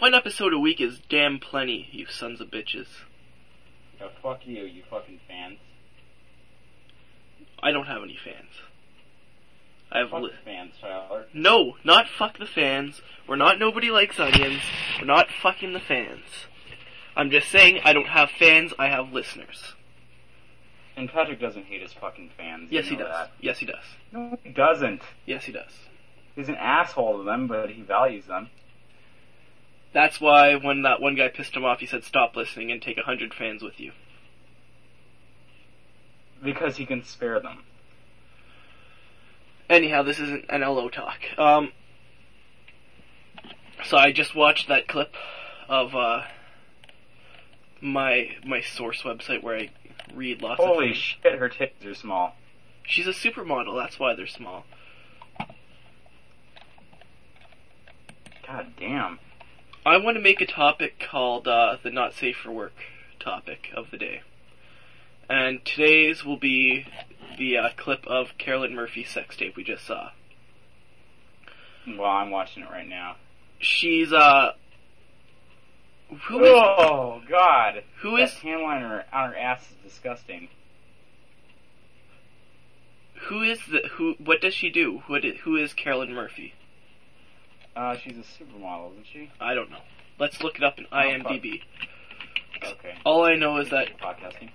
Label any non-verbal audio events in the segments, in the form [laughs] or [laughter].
one episode a week is damn plenty, you sons of bitches. Yo, fuck you, you fucking fans. I don't have any fans. I have Fuck li- the fans, Tyler. no, not fuck the fans. We're not nobody likes onions. We're not fucking the fans. I'm just saying I don't have fans. I have listeners. And Patrick doesn't hate his fucking fans. Yes, he does. that. Yes, he does. No, he doesn't. Yes, he does. He's an asshole to them, but he values them. That's why when that one guy pissed him off, he said, "Stop listening and take a hundred fans with you." Because he can spare them. Anyhow, this isn't an LO talk. Um, so I just watched that clip of uh, my my source website where I read lots of Holy shit, her tits are small. She's a supermodel. That's why they're small. God damn. I want to make a topic called uh, the not safe for work topic of the day. And today's will be the uh, clip of Carolyn Murphy's sex tape we just saw. Well, I'm watching it right now. She's uh who is oh, God. who that is tan line on her, on her ass is disgusting. who is the who what does she do? What who is Carolyn Murphy? Uh, she's a supermodel, isn't she? I don't know. Let's look it up in Oh, IMDb. Okay. All I know is that Podcasting.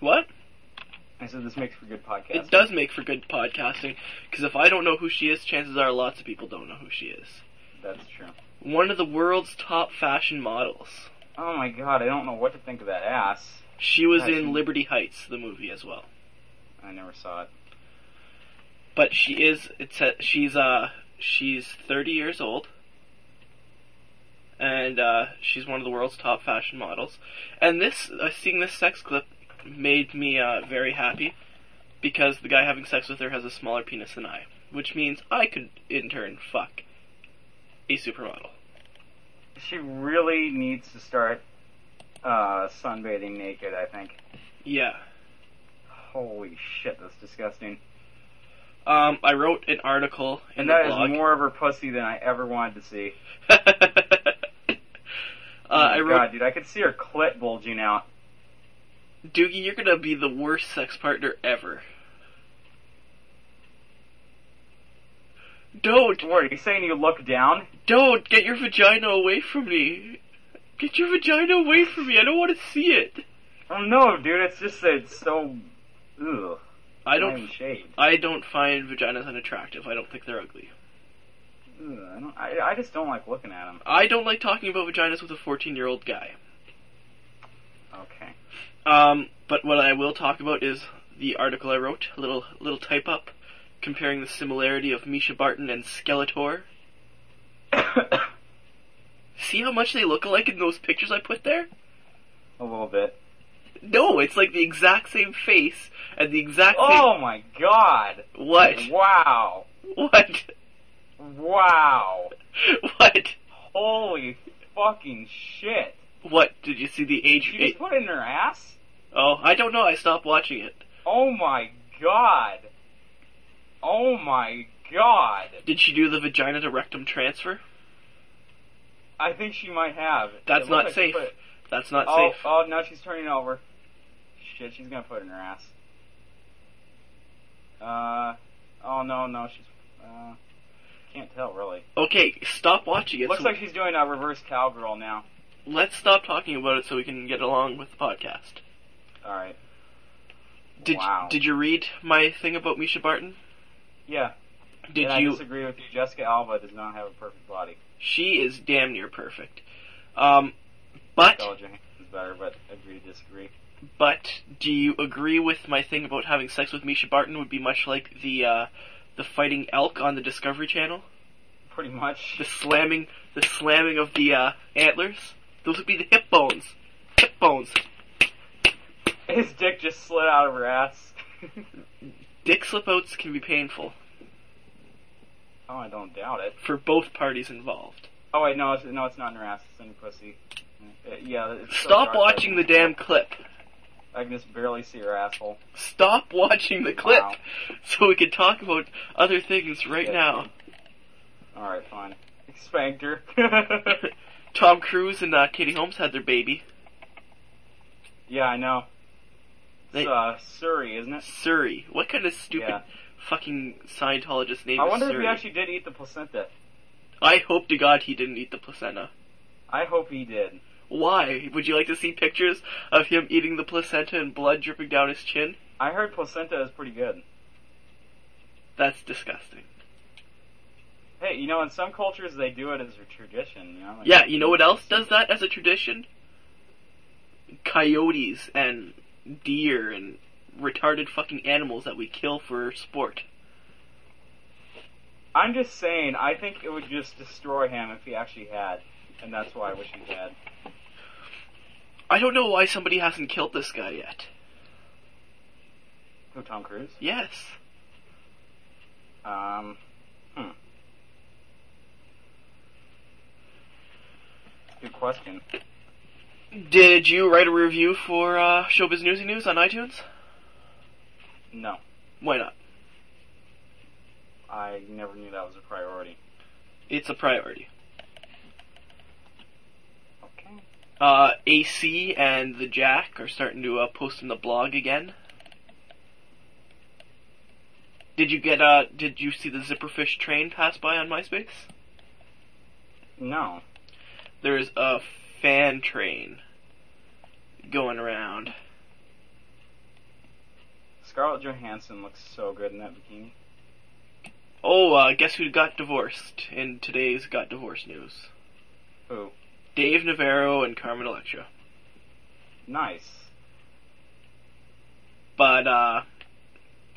what? I said this makes for good podcasting. It does make for good podcasting because if I don't know who she is, chances are lots of people don't know who she is. That's true. One of the world's top fashion models. Oh my god, I don't know what to think of that ass. She was in Liberty Heights, the movie as well. I never saw it. But she is it's a, she's uh she's 30 years old. And uh, she's one of the world's top fashion models. And this uh, seeing this sex clip made me uh, very happy because the guy having sex with her has a smaller penis than I, which means I could in turn fuck a supermodel. She really needs to start uh, sunbathing naked, I think. Yeah. Holy shit, that's disgusting. Um, I wrote an article in And the that is blog. more of her pussy than I ever wanted to see. [laughs] uh, oh I wrote, god, dude, I could see her clit bulging out. Doogie, you're gonna be the worst sex partner ever. Don't, What, are you saying you look down? don't get your vagina away from me. Get your vagina away from me. I don't want to see it. Oh no, dude, it's just that it's so... Ugh. I don't. shaved. I don't find vaginas unattractive. I don't think they're ugly. Ugh, I, don't, I, I just don't like looking at them. I don't like talking about vaginas with a 14-year-old guy. Okay. Um, but what I will talk about is the article I wrote, a little little type up, comparing the similarity of Mischa Barton and Skeletor. [coughs] See how much they look alike in those pictures I put there? A little bit. No, it's like the exact same face and the exact Oh my god! What? Wow! What? Wow! What? Holy fucking shit! What? Did you see the age? She just put it in her ass? oh, I don't know. I stopped watching it. Oh my god! Oh my god! Did she do the vagina to rectum transfer? I think she might have. That's not like safe. That's not oh, safe. oh, now she's turning over. Shit, she's gonna put it in her ass. Uh, oh no, no, she's, uh, can't tell really. Okay, stop watching it. Looks so- like she's doing a reverse cowgirl now. Let's stop talking about it so we can get along with the podcast. Alright. Did Wow. Did you read my thing about Mischa Barton? Yeah. Did and I you? disagree with you. Jessica Alba does not have a perfect body. She is damn near perfect. Um, but Scarlett Johansson's better, but agree to disagree. But do you agree with my thing about having sex with Mischa Barton would be much like the uh, the fighting elk on the Discovery Channel? Pretty much. The slamming the slamming of the uh, antlers. Those would be the hip bones. Hip bones. His dick just slid out of her ass. Dick slip outs can be painful oh, I don't doubt it. for both parties involved. Oh wait, no, it's, no, it's not in her ass. It's in her pussy. Uh, yeah. So Stop watching the damn clip. I can just barely see her asshole. Stop watching the clip Wow. [laughs] so we can talk about other things right Yeah. now. All right, fine. Spanked her. [laughs] Tom Cruise and uh, Katie Holmes had their baby. yeah, I know. They- It's uh, Suri, isn't it? Suri. What kind of stupid Yeah. fucking Scientologist name I wonder if he actually did eat the placenta. I hope to God he didn't eat the placenta. I hope he did. Why? Would you like to see pictures of him eating the placenta and blood dripping down his chin? I heard placenta is pretty good. That's disgusting. Hey, you know, in some cultures they do it as a tradition. You know. like- Yeah, you know what else does that as a tradition? Coyotes and deer and retarded fucking animals that we kill for sport. I'm just saying. I think it would just destroy him if he actually had, and that's why I wish he had. I don't know why somebody hasn't killed this guy yet. Who, Tom Cruise? Yes. Um. Hmm. Good question. Did you write a review for uh, Showbiz Newsy News on iTunes? No, Why not? I never knew that was a priority. It's a priority. Okay. Uh, AC and the Jack are starting to uh, post in the blog again. Did you get uh? Did you see the Zipperfish train pass by on MySpace? No. There is a fan train going around. Scarlett Johansson looks so good in that bikini. Oh, uh, guess who got divorced in today's Got Divorced news? Who? Dave Navarro and Carmen Electra. Nice. But uh,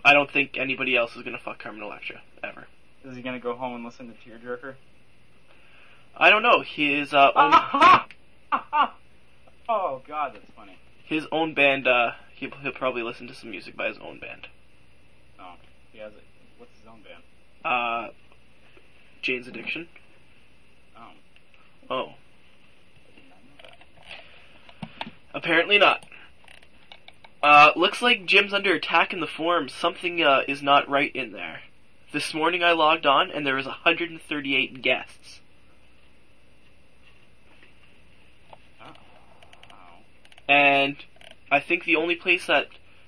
I don't think anybody else is gonna fuck Carmen Electra ever. Is he gonna go home and listen to Tearjerker? I don't know. His uh, [laughs] own, oh God, that's funny. his own band. Uh, he'll, he'll probably listen to some music by his own band. Oh, he has it. What's his own band? Uh, Jane's Addiction. Oh, Oh, I did not know that. Apparently not. Uh, looks like Jim's under attack in the forums. Something uh, is not right in there. This morning I logged on and there was 138 guests. And I think the only place that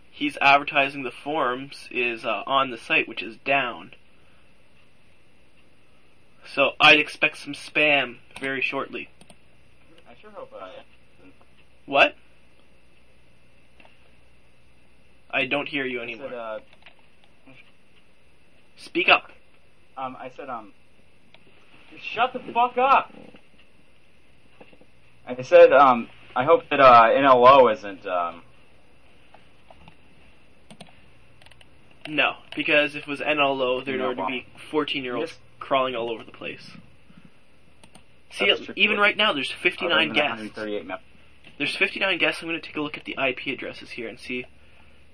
he's advertising the forums is uh, on the site, which is down. So I'd expect some spam very shortly. I sure hope uh, What? I don't hear you anymore. said, uh, Speak up. um, I said, um, shut the fuck up. I said, um, I hope that uh, NLO isn't. Um, No, because if it was NLO, there'd already be 14 year olds Yes. crawling all over the place. See, even right now, there's 59 than guests. 138 mem- There's 59 guests. I'm going to take a look at the IP addresses here and see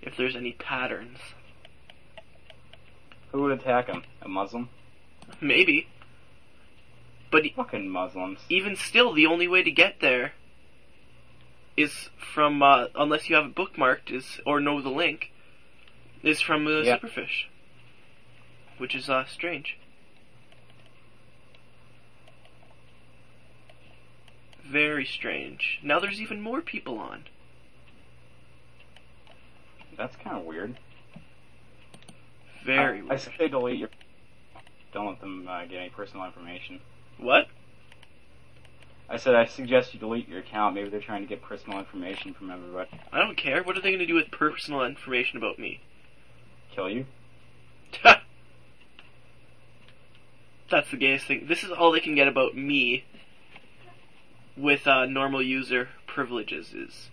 if there's any patterns. Who would attack him? A Muslim? Maybe. But Fucking Muslims. even still, the only way to get there is from, uh, unless you have it bookmarked, is or know the link, is from uh, Yeah. Zipperfish, which is uh, strange. Very strange. Now there's even more people on. That's kind of weird. Very I, I weird. say delete your. Don't let them uh, get any personal information. What? I said I suggest you delete your account. Maybe they're trying to get personal information from everybody. I don't care. What are they going to do with personal information about me? Kill you? [laughs] That's the gayest thing. This is all they can get about me with uh, normal user privileges is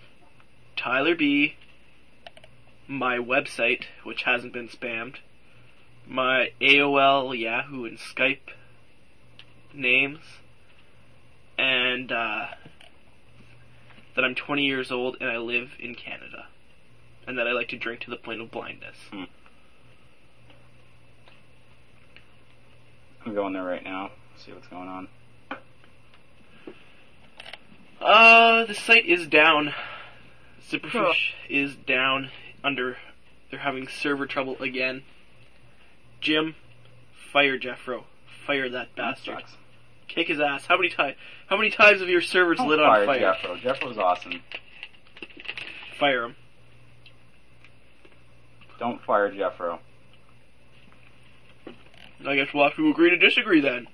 Tyler B, my website, which hasn't been spammed, my AOL, Yahoo, and Skype names, and uh, that I'm 20 years old and I live in Canada, and that I like to drink to the point of blindness. I'm going there right now. See what's going on. Uh, the site is down. Zipperfish is down under. They're having server trouble again. Jim, fire Jeffro. Fire that bastard. Sucks. Kick his ass. How many times? How many times have your servers Don't lit on fire? Jeffro. Jeffro's awesome. Fire him. Don't fire Jeffro. I guess we'll have to agree to disagree then.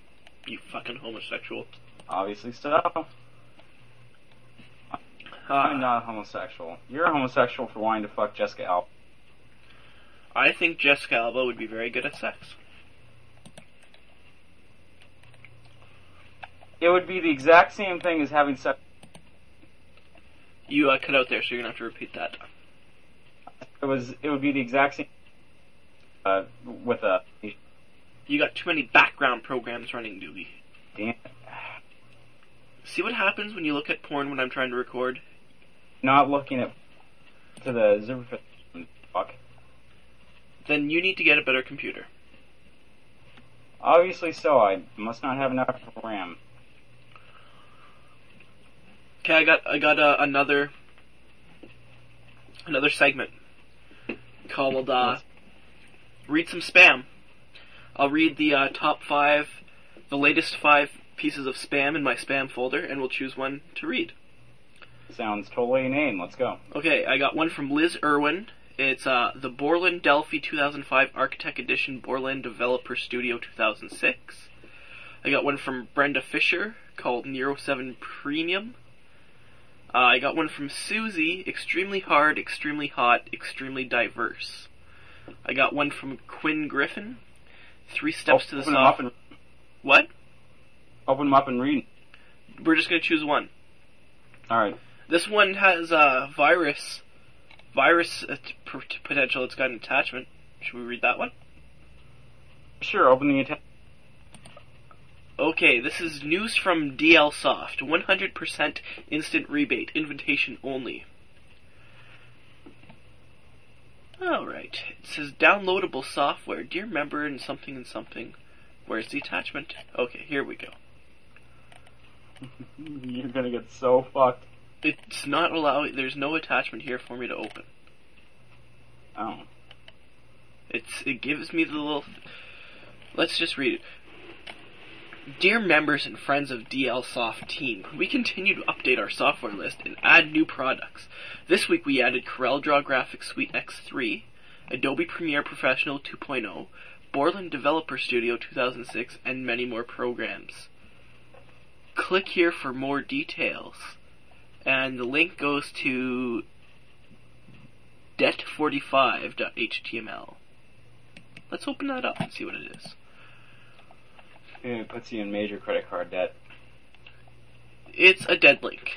You fucking homosexual. Obviously so. I'm Uh, not homosexual. You're a homosexual for wanting to fuck Jessica Alba. I think Jessica Alba would be very good at sex. It would be the exact same thing as having sex. You uh, cut out there, so you're gonna have to repeat that. It was. It would be the exact same. Uh, with a. You got too many background programs running, Doobie. Damn. See what happens when you look at porn when I'm trying to record? Not looking at. To the zipper. Fuck. Then you need to get a better computer. Obviously so. I must not have enough RAM. Okay, I got I got uh, another another segment called uh, read some spam. I'll read the uh, top five, the latest five pieces of spam in my spam folder, and we'll choose one to read. Sounds totally inane. Let's go. Okay, I got one from Liz Irwin. It's uh, the Borland Delphi 2005 Architect Edition Borland Developer Studio 2006. I got one from Brenda Fisher called Nero 7 Premium. Uh, I got one from Susie, extremely hard, extremely hot, extremely diverse. I got one from Quinn Griffin, Three Steps to the Soft. and What? open them up and read. We're just gonna choose one. All right. This one has uh, virus, virus potential. It's got an attachment. Should we read that one? Sure. Open the attachment. Okay, this is news from DLSoft. 100% instant rebate, invitation only. Alright, it says downloadable software. Dear member and something and something. Where's the attachment? Okay, here we go. [laughs] You're gonna get so fucked. It's not allowing, there's no attachment here for me to open. Oh. It's it gives me the little. Let's just read it. Dear members and friends of DLSoft Team, we continue to update our software list and add new products. This week we added CorelDRAW Graphics Suite X3, Adobe Premiere Professional 2.0, Borland Developer Studio 2006, and many more programs. Click here for more details. And the link goes to det45.html. Let's open that up and see what it is. It puts you in major credit card debt. It's a dead link.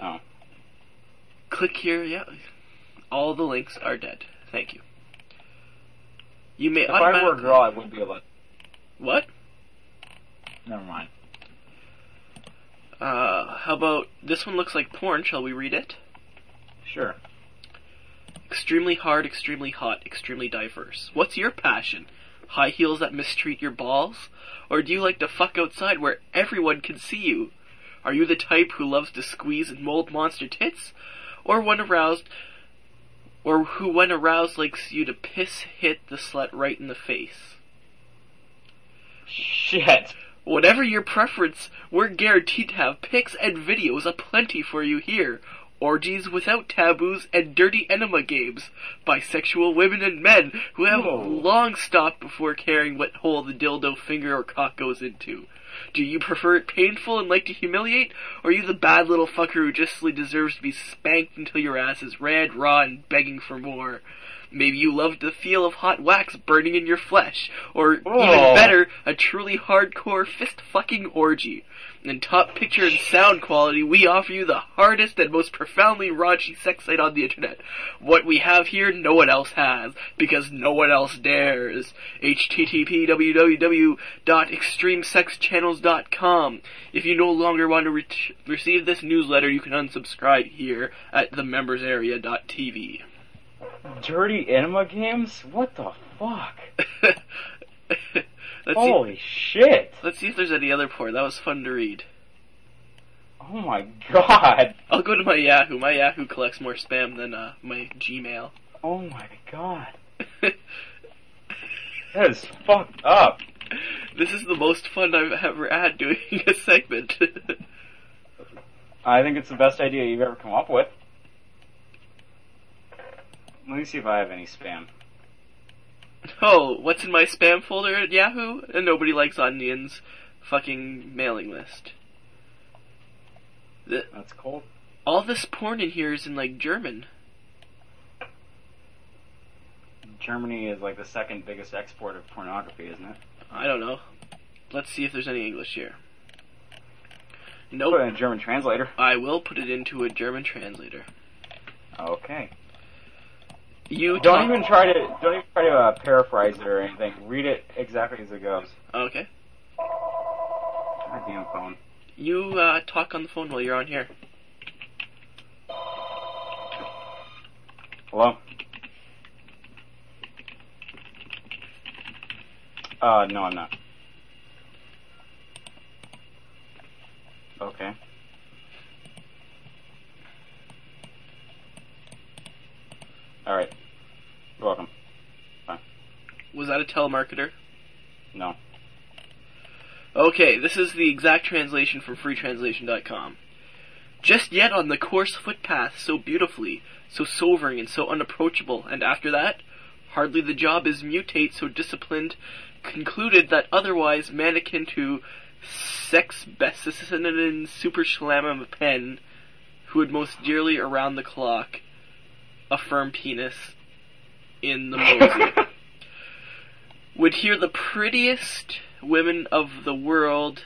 Oh. Click here, yeah. All the links are dead. Thank you. You may If I were a girl, I wouldn't be allowed. What? Never mind. Uh, how about this one looks like porn, shall we read it? Sure. Extremely hard, extremely hot, extremely diverse. What's your passion? High heels that mistreat your balls? Or do you like to fuck outside where everyone can see you? Are you the type who loves to squeeze and mold monster tits? Or when aroused, or who when aroused likes you to piss hit the slut right in the face? Shit. Whatever your preference, we're guaranteed to have pics and videos aplenty for you here. Orgies without taboos and dirty enema games. Bisexual women and men who have Whoa. long stopped before caring what hole the dildo finger or cock goes into. Do you prefer it painful and like to humiliate? Or are you the bad little fucker who justly deserves to be spanked until your ass is red, raw, and begging for more? Maybe you love the feel of hot wax burning in your flesh, or even Oh. better, a truly hardcore fist fucking orgy. In top picture and sound quality, we offer you the hardest and most profoundly raunchy sex site on the internet. What we have here, no one else has, because no one else dares. http www.extremesexchannels.com. If you no longer want to re- receive this newsletter, you can unsubscribe here at themembersarea.tv. Dirty enema games? What the fuck? [laughs] let's see. Holy shit. Let's see if there's any other porn. That was fun to read. Oh Oh my god. I'll go to my Yahoo. My Yahoo collects more spam than uh, my Gmail. Oh my god. [laughs] That is fucked up. this is the most fun I've ever had doing [laughs] a segment. I think it's the best idea you've ever come up with. Let me see if I have any spam. Oh, what's in my spam folder at Yahoo? And nobody likes onions. Fucking mailing list. The, That's cold. all this porn in here is in like German. Germany is like the second biggest export of pornography, isn't it? I don't know. Let's see if there's any English here. Put Nope. in a German translator. I will put it into a German translator. Okay. You Don't even try to don't even try to uh, paraphrase it or anything. Read it exactly as it goes. Okay. Goddamn phone. You uh, talk on the phone while you're on here. Hello. Uh, no, I'm not. Okay. All right. You're welcome. Was that a telemarketer? No. Okay, this is the exact translation from freetranslation.com. Just yet on the coarse footpath so beautifully, so sobering and so unapproachable, and after that, hardly the job is mutate so disciplined, concluded that otherwise mannequin to sex besicinin super schlamma pen, who would most dearly around the clock, a firm penis in the movie would hear the prettiest women of the world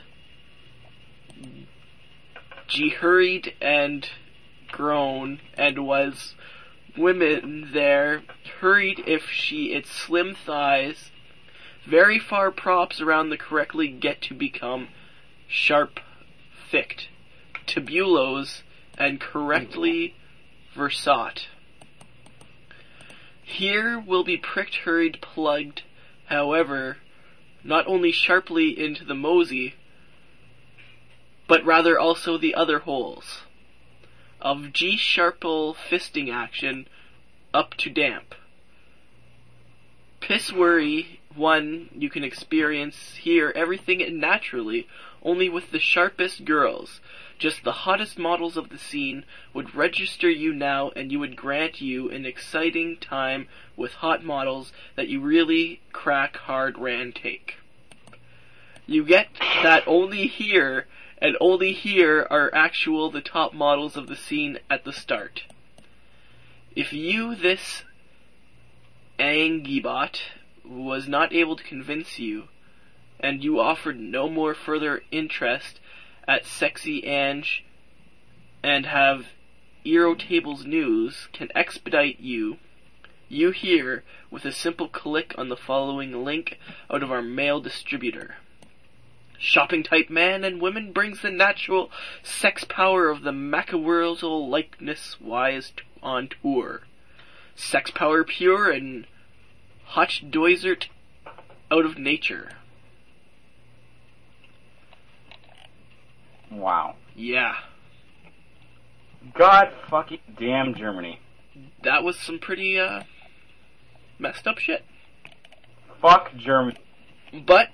She hurried and grown and was women there hurried if she its slim thighs very far props around the correctly get to become sharp thicked tabulos and correctly versat here will be pricked hurried plugged however not only sharply into the mosey, but rather also the other holes. Of G sharple fisting action up to damp. Piss worry, one, you can experience here everything naturally, only with the sharpest girls. Just the hottest models of the scene would register you now and you would grant you an exciting time with hot models that you really crack hard ran take. You get that only here, and only here are actual the top models of the scene at the start. If you, this Angibot, was not able to convince you, and you offered no more further interest at Sexy Ange and have Erotable's news can expedite you, you here with a simple click on the following link out of our mail distributor. Shopping type man and women brings the natural sex power of the Macaworzel likeness wise on tour. Sex power pure and hot doisert out of nature. Wow. Yeah, God fucking damn Germany. that was some pretty uh messed up shit. Fuck Germany. But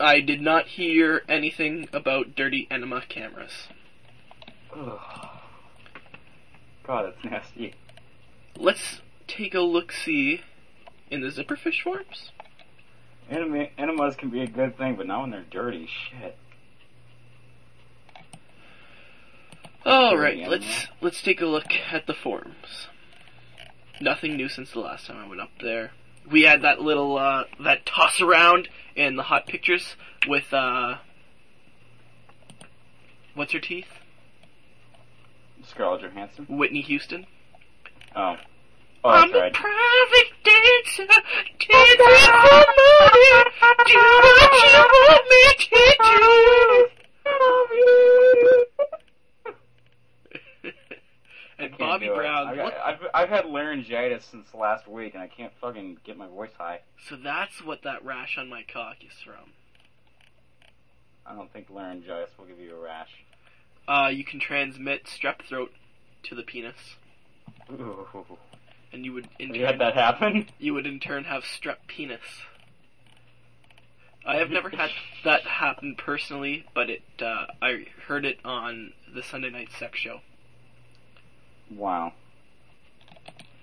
I did not hear anything about dirty enema cameras. Ugh. God, that's nasty. Let's take a look see in the zipperfish forms. Enema, enemas can be a good thing, but not when they're dirty. Shit. All right, let's let's take a look at the forums. Nothing new since the last time I went up there. We had that little uh, that toss around in the hot pictures with uh, what's her teeth? Scarlett Johansson. Whitney Houston. Oh. Oh, I'm a private dancer, dancing for money. Do what you want me to do. And Can't Bobby do it. Brown. I've, got- I've, I've had laryngitis since last week, and I can't fucking get my voice high. So that's what that rash on my cock is from. I don't think laryngitis will give you a rash. uh, you can transmit strep throat to the penis, Ooh. and you would in Have you had turn, that happen? you would in turn have strep penis. I have never had that happen personally, but it uh, I heard it on the Sunday night sex show. Wow.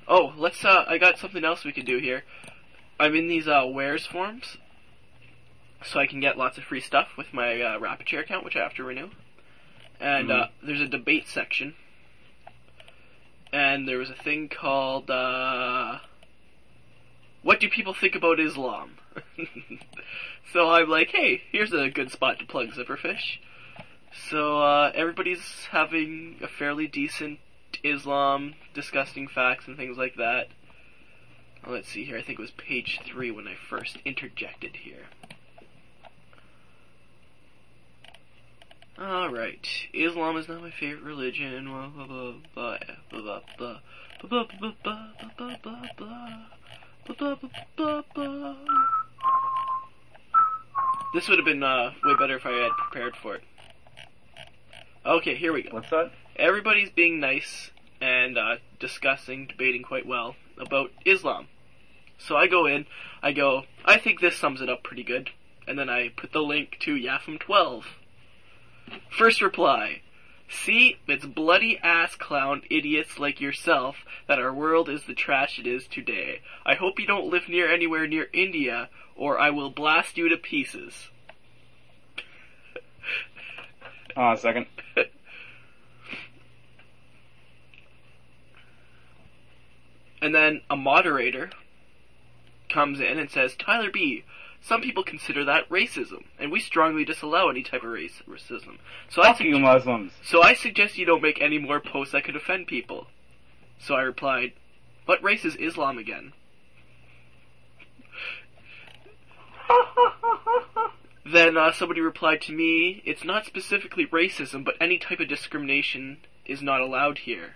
Oh, let's. Uh, I got something else we could do here. I'm in these uh, wares forms, so I can get lots of free stuff with my uh, Rapid Share account, which I have to renew. And uh, there's a debate section, and there was a thing called uh, "What do people think about Islam?" [laughs] so I'm like, hey, here's a good spot to plug Zipperfish. So uh, everybody's having a fairly decent Islam, disgusting facts, and things like that. Let's see here. I think it was page three when I first interjected here. Alright. Islam is not my favorite religion. Blah, blah, blah, blah, blah, blah, blah, blah, blah, blah. Blah, blah, blah, blah, blah. This would have been uh, way better if I had prepared for it. Okay, here we go. What's that? Everybody's being nice and uh, discussing, debating quite well about Islam. So I go in, I go, I think this sums it up pretty good, and then I put the link to Yafim 12. First reply. See, it's bloody ass clown idiots like yourself that our world is the trash it is today. I hope you don't live near anywhere near India, or I will blast you to pieces. Oh, a second. And then a moderator comes in and says, Tyler B., some people consider that racism, and we strongly disallow any type of race racism. So I, Fuck you, Muslims. so I suggest you don't make any more posts that could offend people. So I replied, What race is Islam again? [laughs] Then uh, somebody replied to me, It's not specifically racism, but any type of discrimination is not allowed here.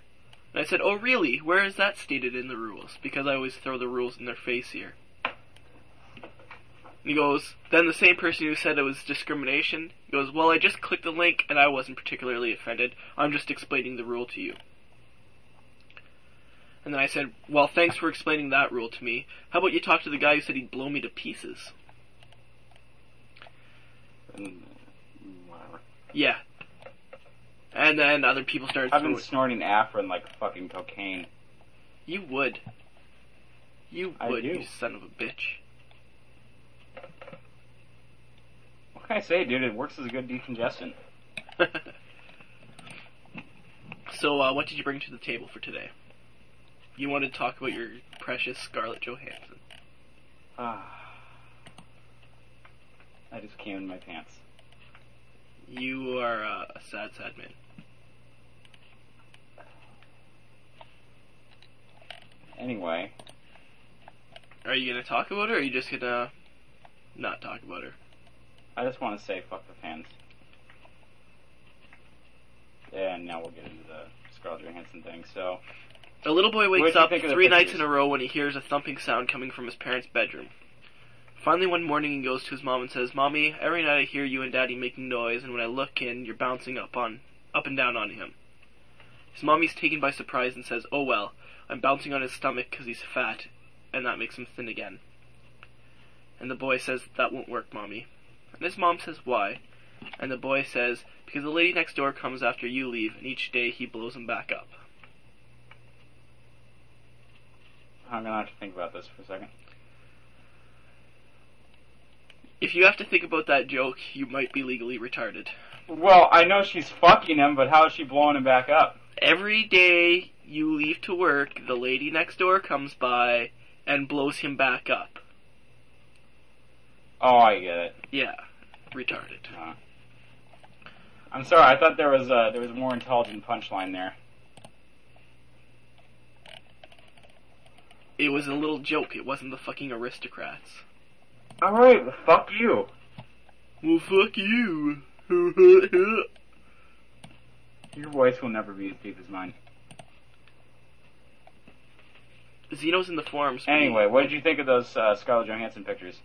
And I said, Oh, really? Where is that stated in the rules? Because I always throw the rules in their face here. And he goes, Then the same person who said it was discrimination he goes, Well, I just clicked the link and I wasn't particularly offended. I'm just explaining the rule to you. And then I said, Well, thanks for explaining that rule to me. How about you talk to the guy who said he'd blow me to pieces? Mm, Yeah. And then other people started I've been snorting Afrin like fucking cocaine. You would. You I would, do. you son of a bitch. What can I say, dude? It works as a good decongestant. [laughs] so, uh, what did you bring to the table for today? You wanted to talk about your precious Scarlett Johansson. Ah. I just came in my pants. You are uh, a sad, sad man. Anyway, Are you gonna talk about her, or are you just gonna not talk about her? I just want to say fuck the fans. And now we'll get into the Scarlett Johansson thing. So, A little boy wakes up think of the three nights in a row when he hears a thumping sound coming from his parents' bedroom. Finally, one morning, he goes to his mom and says, "Mommy, every night I hear you and Daddy making noise, and when I look in, you're bouncing up on, up and down on him." His mommy's taken by surprise and says, "Oh well, I'm bouncing on his stomach because he's fat, and that makes him thin again." And the boy says, "That won't work, mommy." And his mom says, "Why?" And the boy says, "Because the lady next door comes after you leave, and each day he blows him back up." I'm gonna have to think about this for a second. If you have to think about that joke, you might be legally retarded. Well, I know she's fucking him, but how is she blowing him back up? Every day you leave to work, the lady next door comes by and blows him back up. Oh, I get it. Yeah, retarded. Uh, I'm sorry. I thought there was a there was a more intelligent punchline there. It was a little joke, it wasn't the fucking aristocrats. All right, well, fuck you. Well, fuck you. [laughs] [laughs] Your voice will never be as deep as mine. Zeno's in the forums. Anyway, what did you think of those uh, Scarlett Johansson pictures?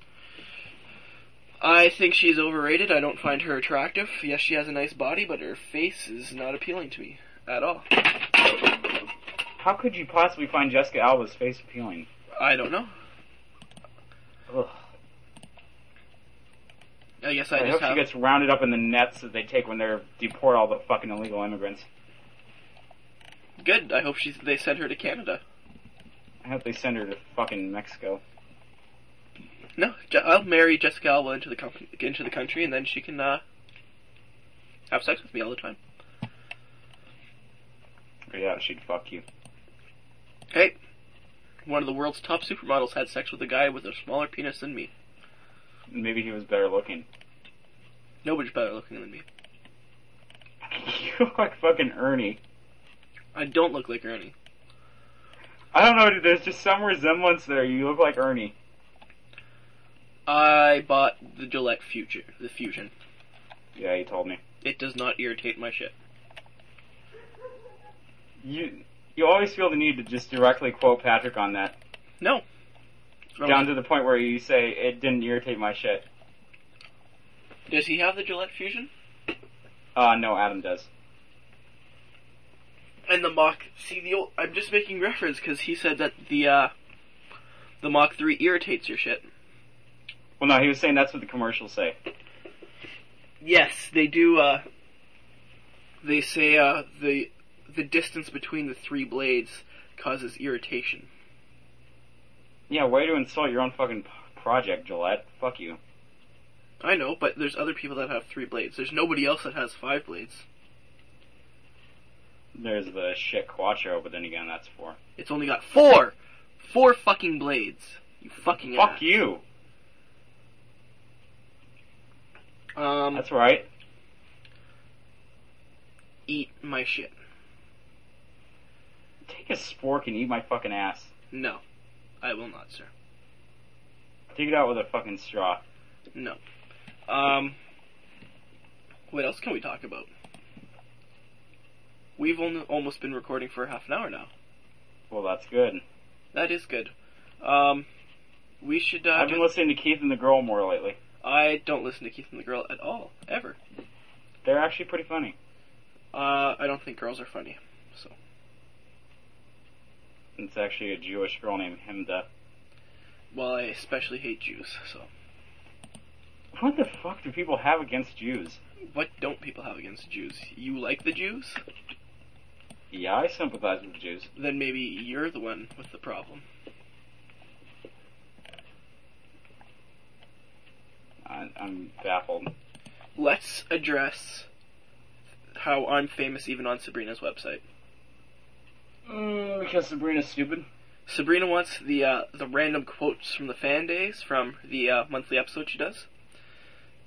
I think she's overrated. I don't find her attractive. Yes, she has a nice body, but her face is not appealing to me at all. How could you possibly find Jessica Alba's face appealing? I don't know. Ugh. I guess I, I, just hope have. she gets rounded up in the nets that they take when they deport all the fucking illegal immigrants. Good. I hope she's. They send her to Canada. I hope they send her to fucking Mexico. No, I'll marry Jessica Alba into the com- into the country, and then she can uh, have sex with me all the time. Yeah, she'd fuck you. Hey, one of the world's top supermodels had sex with a guy with a smaller penis than me. Maybe he was better looking. Nobody's better looking than me. [laughs] you look like fucking Ernie. I don't look like Ernie. I don't know, dude, there's just some resemblance there. You look like Ernie. I bought the Gillette Future, the Fusion. Yeah, you told me. It does not irritate my shit. You you always feel the need to just directly quote Patrick on that. No. Down to the point where you say it didn't irritate my shit. Does he have the Gillette Fusion? Uh no, Adam does. And the Mach. See, the old, I'm just making reference because he said that the uh, the Mach 3 irritates your shit. Well no, he was saying that's what the commercials say. Yes, they do. Uh, they say uh, the the distance between the three blades causes irritation. Yeah, way to insult your own fucking project, Gillette. Fuck you. I know, but there's other people that have three blades. There's nobody else that has five blades. There's the Schick Quattro, but then again, that's four. It's only got four, four fucking blades. You fucking Fuck ass. you. Um, That's right. eat my shit. Take a spork and eat my fucking ass. No, I will not, sir. Take it out with a fucking straw. No. Um, what else can we talk about? We've only almost been recording for half an hour now. Well, that's good. That is good. Um, we should. Uh, I've been just- listening to Keith and the Girl more lately. I don't listen to Keith and the Girl at all, ever. They're actually pretty funny. Uh, I don't think girls are funny. It's actually a Jewish girl named Chemda. well, I especially hate Jews. So What the fuck do people have against Jews? what don't people have against Jews? You like the Jews? Yeah, I sympathize with the Jews. Then maybe you're the one with the problem. I, I'm baffled. Let's address how I'm famous even on Sabrina's website. Mm, because Sabrina's stupid. Sabrina wants the uh, the random quotes from the fan days from the uh, monthly episode she does.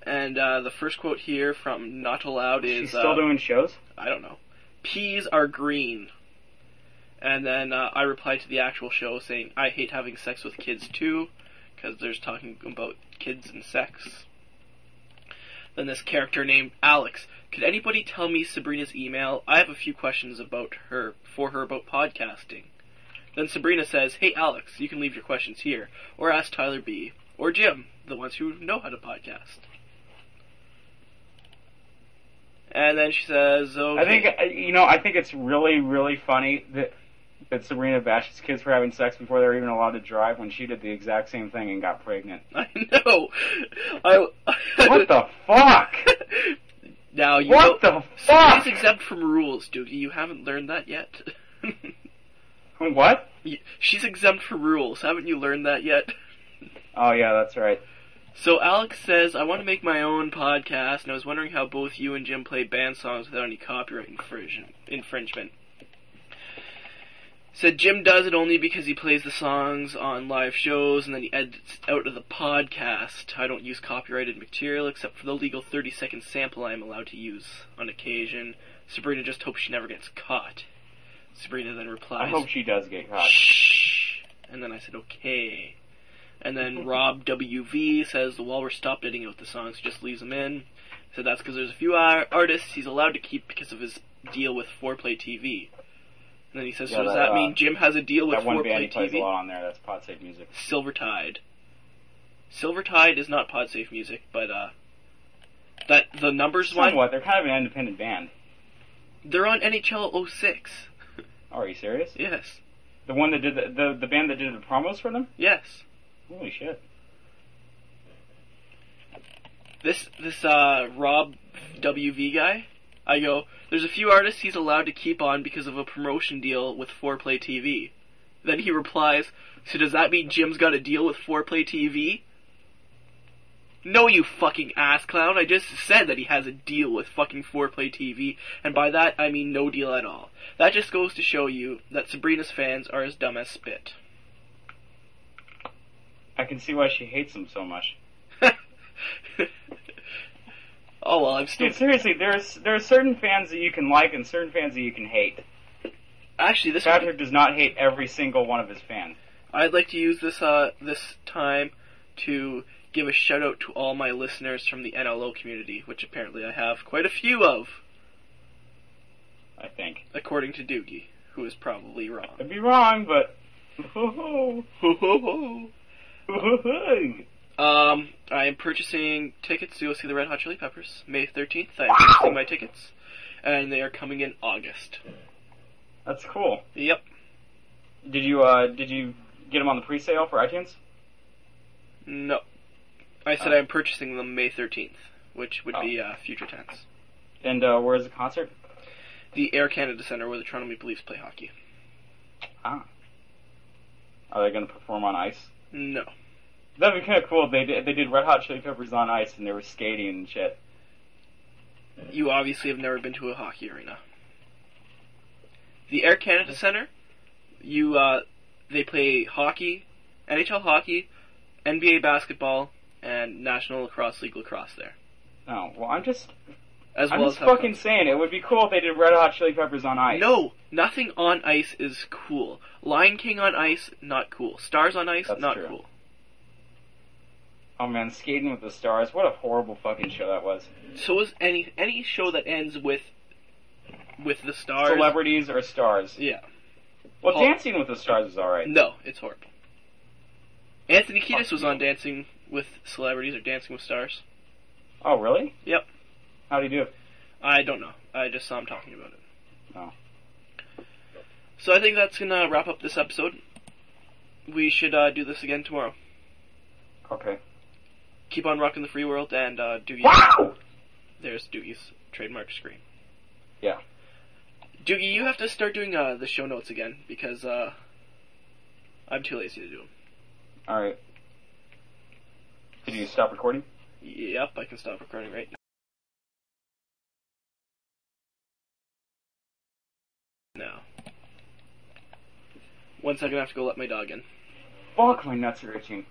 And uh, the first quote here from Not Allowed is She's still uh, doing shows? I don't know. Peas are green. And then uh, I replied to the actual show saying I hate having sex with kids too, because there's talking about kids and sex. Then this character named Alex. Could anybody tell me Sabrina's email? I have a few questions about her for her about podcasting. Then Sabrina says, "Hey Alex, you can leave your questions here, or ask Tyler B. or Jim, the ones who know how to podcast." And then she says, "Okay." I think, uh, you know, I think it's really, really funny that that Sabrina bashes kids for having sex before they're even allowed to drive when she did the exact same thing and got pregnant. [laughs] I know. I. What the fuck? [laughs] Now you What the fuck? She's exempt from rules, Doogie. You haven't learned that yet. What? [laughs] She's exempt from rules. Haven't you learned that yet? Oh yeah, that's right. So Alex says, I want to make my own podcast, and I was wondering how both you and Jim play band songs without any copyright infringement. Said Jim does it only because he plays the songs on live shows and then he edits out of the podcast. I don't use copyrighted material except for the legal 30 second sample I am allowed to use on occasion. Sabrina just hopes she never gets caught. Sabrina then replies, I hope she does get caught. Shh. And then I said, okay. And then [laughs] Rob WV says the Walrus stopped editing out the songs, just leaves them in. Said that's because there's a few ar- artists he's allowed to keep because of his deal with Foreplay TV. And then he says, Yeah, so does that, that uh, mean Jim has a deal with That one band he plays a TV? lot on there. That's PodSafe Music. Silver Tide. Silvertide is not PodSafe music, but uh, that the numbers one, Somewhat. They're kind of an independent band. they're on NHL 06. Oh, [laughs] are you serious? Yes, The one that did the, the the band that did the promos for them? yes. Holy shit! This this uh Rob WV guy, I go. There's a few artists he's allowed to keep on because of a promotion deal with 4Play TV. Then he replies, "So does that mean Jim's got a deal with 4Play TV?" No, you fucking ass clown. I just said that he has a deal with fucking 4Play TV, and by that I mean no deal at all. That just goes to show you that Sabrina's fans are as dumb as spit. I can see why she hates them so much. [laughs] oh well, I'm still Dude, seriously, there's there are certain fans that you can like and certain fans that you can hate. actually this Patrick does not hate every single one of his fans. I'd like to use this uh this time to give a shout out to all my listeners from the NLO community, which apparently I have quite a few of, I think. according to Doogie, who is probably wrong. I'd be wrong, but. [laughs] [laughs] um, I am purchasing tickets to go see the Red Hot Chili Peppers May 13th. I am purchasing my tickets, and they are coming in August. That's cool. Yep. Did you uh did you get them on the pre-sale for iTunes? No. I said Oh. I'm purchasing them May 13th, which would be uh, future tense. And uh, where's the concert? The Air Canada Centre where the Toronto Maple Leafs play hockey. Ah. Are they going to perform on ice? No. That'd be kind of cool. if They did, they did Red Hot Chili Peppers on ice and they were skating and shit. You obviously have never been to a hockey arena. The Air Canada Centre, you uh, they play hockey, NHL hockey, NBA basketball, and National Lacrosse League lacrosse there, Oh well, I'm just as I'm well just as fucking saying it would be cool if they did Red Hot Chili Peppers on ice. No, nothing on ice is cool. Lion King on ice, not cool. Stars on ice, That's not true. cool. Oh man, Skating with the Stars. What a horrible fucking show that was. So is any any show that ends with with the stars. Celebrities or stars. Yeah. Well. Dancing with the Stars is alright. No, it's horrible. Anthony Kiedis was on Dancing with Celebrities or Dancing with Stars. Oh really? Yep. How do you do? I don't know. I just saw him talking about it. Oh. So I think that's gonna wrap up this episode. We should uh, do this again tomorrow. Okay. Keep on rocking the free world and uh, Doogie's. Wow! There's Doogie's trademark screen. Yeah. Doogie, you have to start doing uh, the show notes again because uh, I'm too lazy to do them. Alright. Did you stop recording? Yep, I can stop recording right now. One second, I have to go let my dog in. Fuck, my nuts are itching.